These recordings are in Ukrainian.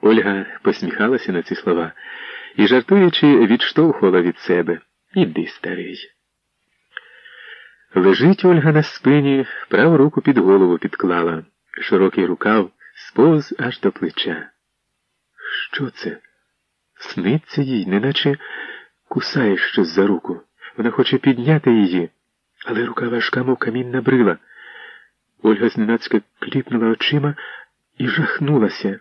Ольга посміхалася на ці слова і, жартуючи, відштовхувала від себе. Іди, старий. Лежить Ольга на спині, праву руку під голову підклала, широкий рукав сповз аж до плеча. Що це? Сниться їй, неначе кусає щось за руку. Вона хоче підняти її, але рука важка, мов камінна брила. Ольга зненацька кліпнула очима і жахнулася.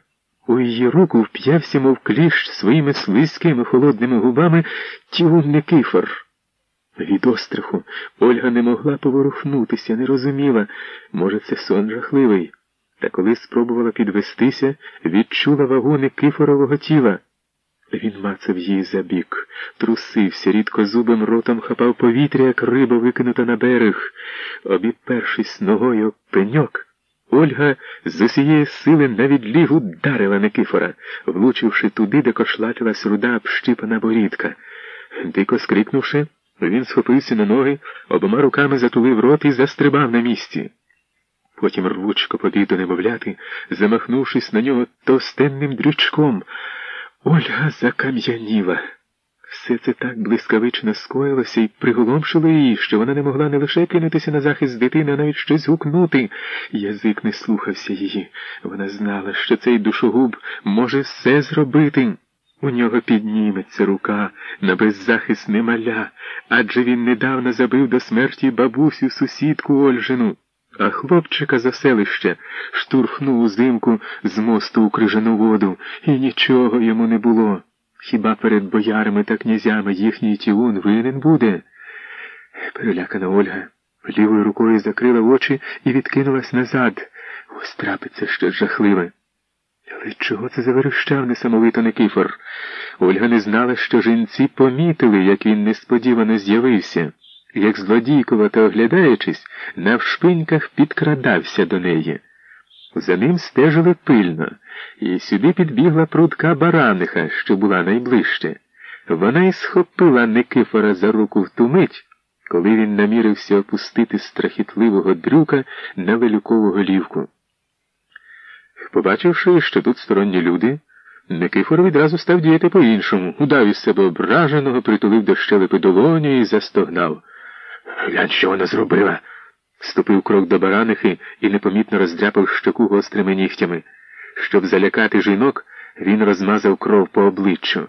У її руку вп'явся, мов кліщ своїми слизькими холодними губами Тіун Никифор. Від остраху Ольга не могла поворухнутися, не розуміла, може, це сон жахливий. Та коли спробувала підвестися, відчула вагу Никифорового тіла. Він мацав її за бік, трусився, рідкозубим ротом хапав повітря, як риба викинута на берег, обіпершись ногою пеньок. Ольга з усієї сили на відліг ударила Никифора, влучивши туди, де кошлатилась руда общипана борідка. Дико скрикнувши, він схопився на ноги, обома руками затулив рот і застрибав на місці. Потім рвучко побіг до немовляти, замахнувшись на нього товстенним дрючком. Ольга закам'яніла. Все це так блискавично скоїлося і приголомшило її, що вона не могла не лише кинутися на захист дитини, а навіть щось гукнути. Язик не слухався її. Вона знала, що цей душогуб може все зробити. У нього підніметься рука на беззахисне маля, адже він недавно забив до смерті бабусю сусідку Ольжину, а хлопчика за селище штурхнув узимку з мосту у крижану воду, і нічого йому не було. Хіба перед боярами та князями їхній тіун винен буде? Перелякана Ольга лівою рукою закрила очі і відкинулась назад. Ось трапиться щось жахливе. Але чого це заверещав несамовито Никифор? Ольга не знала, що жінці помітили, як він несподівано з'явився, як злодійковато оглядаючись, навшпиньках підкрадався до неї. За ним стежили пильно, і сюди підбігла прудка бараниха, що була найближче. Вона й схопила Никифора за руку в ту мить, коли він намірився опустити страхітливого дрюка на велюкову голівку. Побачивши, що тут сторонні люди, Никифор відразу став діяти по-іншому, удав із себе ображеного, притулив до щелепи долоню і застогнав. Глянь, що вона зробила. Ступив крок до баранихи і непомітно роздряпав щоку гострими нігтями. Щоб залякати жінок, він розмазав кров по обличчю.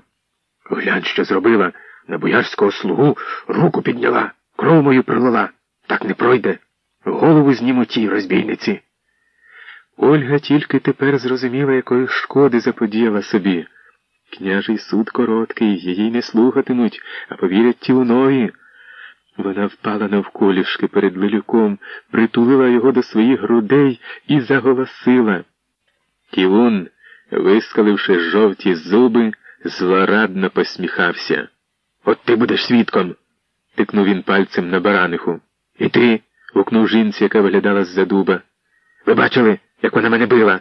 Глянь, що зробила. На боярського слугу руку підняла, кров мою пролила. Так не пройде. Голову зніму тій розбійниці. Ольга тільки тепер зрозуміла, якої шкоди заподіяла собі. Княжий суд короткий, її не слухатимуть, а повірять тівнові. Вона впала навколішки перед Лилюком, притулила його до своїх грудей і заголосила. Тівун, вискаливши жовті зуби, злорадно посміхався. От ти будеш свідком. тикнув він пальцем на бараниху. І ти. гукнув жінці, яка виглядала з-за дуба. Ви бачили? як вона мене била.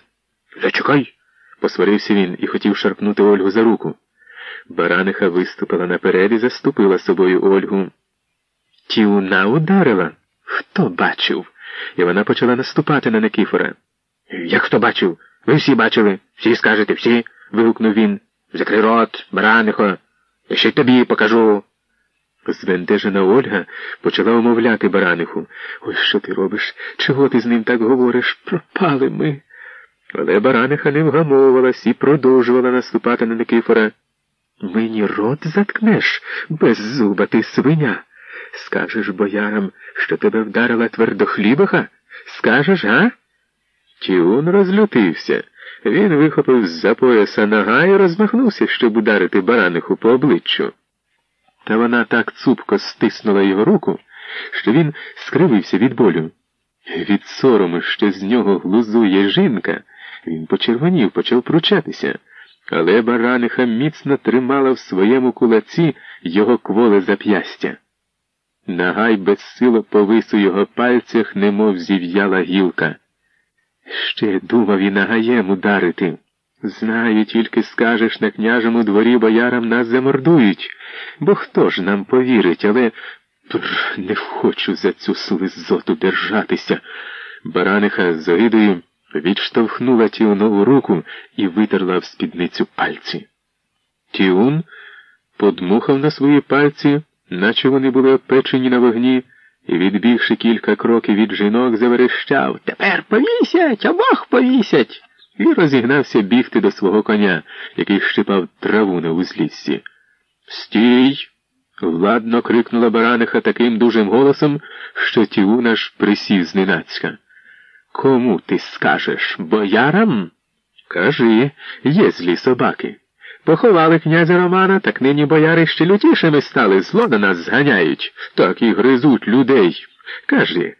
Зачекай, посварився він і хотів шарпнути Ольгу за руку. Бараниха виступила наперед і заступила собою Ольгу. Тіуна ударила? Хто бачив? І вона почала наступати на Никифора. Як хто бачив? Ви всі бачили, всі скажете, всі. вигукнув він. Закрий рот, баранихо, я ще й тобі покажу. Звентежена Ольга почала умовляти бараниху. Ой, що ти робиш? Чого ти з ним так говориш? Пропали ми. Але бараниха не вгамовувалась і продовжувала наступати на Никифора. Мені рот заткнеш, беззуба ти свиня. Скажеш боярам, що тебе вдарила твердохлібаха? Скажеш, га? Тіун розлютився. Він вихопив з-за пояса нога і розмахнувся, щоб ударити бараниху по обличчю. Та вона так цупко стиснула його руку, що він скривився від болю. Від сорому, що з нього глузує жінка, він почервонів, почав пручатися, але бараниха міцно тримала в своєму кулаці його кволе зап'ястя. Нагай безсило повис у його пальцях, немов зів'яла гілка. Ще думав і нагаєм ударити. Знаю, тільки скажеш на княжому дворі боярам нас замордують, бо хто ж нам повірить, але не хочу за цю слизоту держатися. Бараниха з огидою відштовхнула Тіунову руку і витерла в спідницю пальці. Тіун подмухав на свої пальці, наче вони були опечені на вогні, і, відбігши кілька кроків від жінок, заверещав Тепер повісять, обох повісять. І розігнався бігти до свого коня, який щипав траву на узліссі. Стій! владно крикнула бараниха таким дужим голосом, що Тіун аж присів зненацька. Кому ти скажеш, боярам? Кажи, є злі собаки. Поховали князя Романа, так нині бояри ще лютішими стали, зло на нас зганяють, так і гризуть людей. Кажи,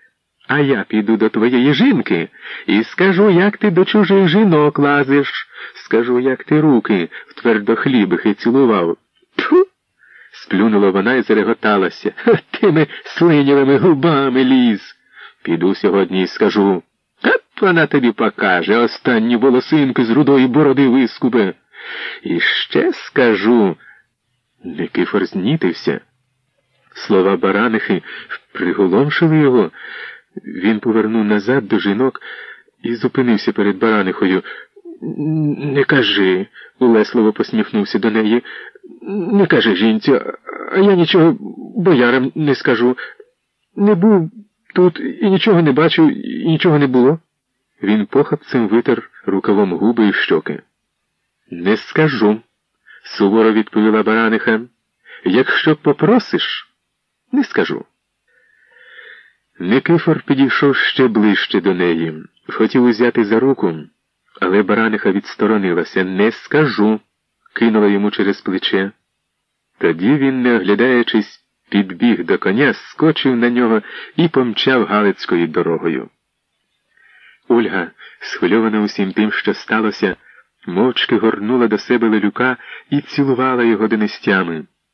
а я піду до твоєї жінки і скажу, як ти до чужих жінок лазиш, скажу, як ти руки в твердохлібихи цілував. Тьфу! Сплюнула вона і зареготалася. Тими слинявими губами ліз. Піду сьогодні і скажу. От вона тобі покаже останні волосинки з рудої бороди вискубе. І ще скажу. Никифор знітився. Слова баранихи приголомшили його. Він повернув назад до жінок і зупинився перед баранихою. Не кажи, улесливо посміхнувся до неї. Не кажи жінці, а я нічого боярам не скажу. Не був тут і нічого не бачив, і нічого не було. Він похапцем витер рукавом губи і щоки. Не скажу, суворо відповіла бараниха. Якщо попросиш, не скажу. Никифор підійшов ще ближче до неї, хотів узяти за руку, але бараниха відсторонилася. Не скажу, кинула йому через плече. Тоді він, не оглядаючись, підбіг до коня, скочив на нього і помчав Галицькою дорогою. Ольга, схвильована усім тим, що сталося, мовчки горнула до себе лелюка і цілувала його донестями.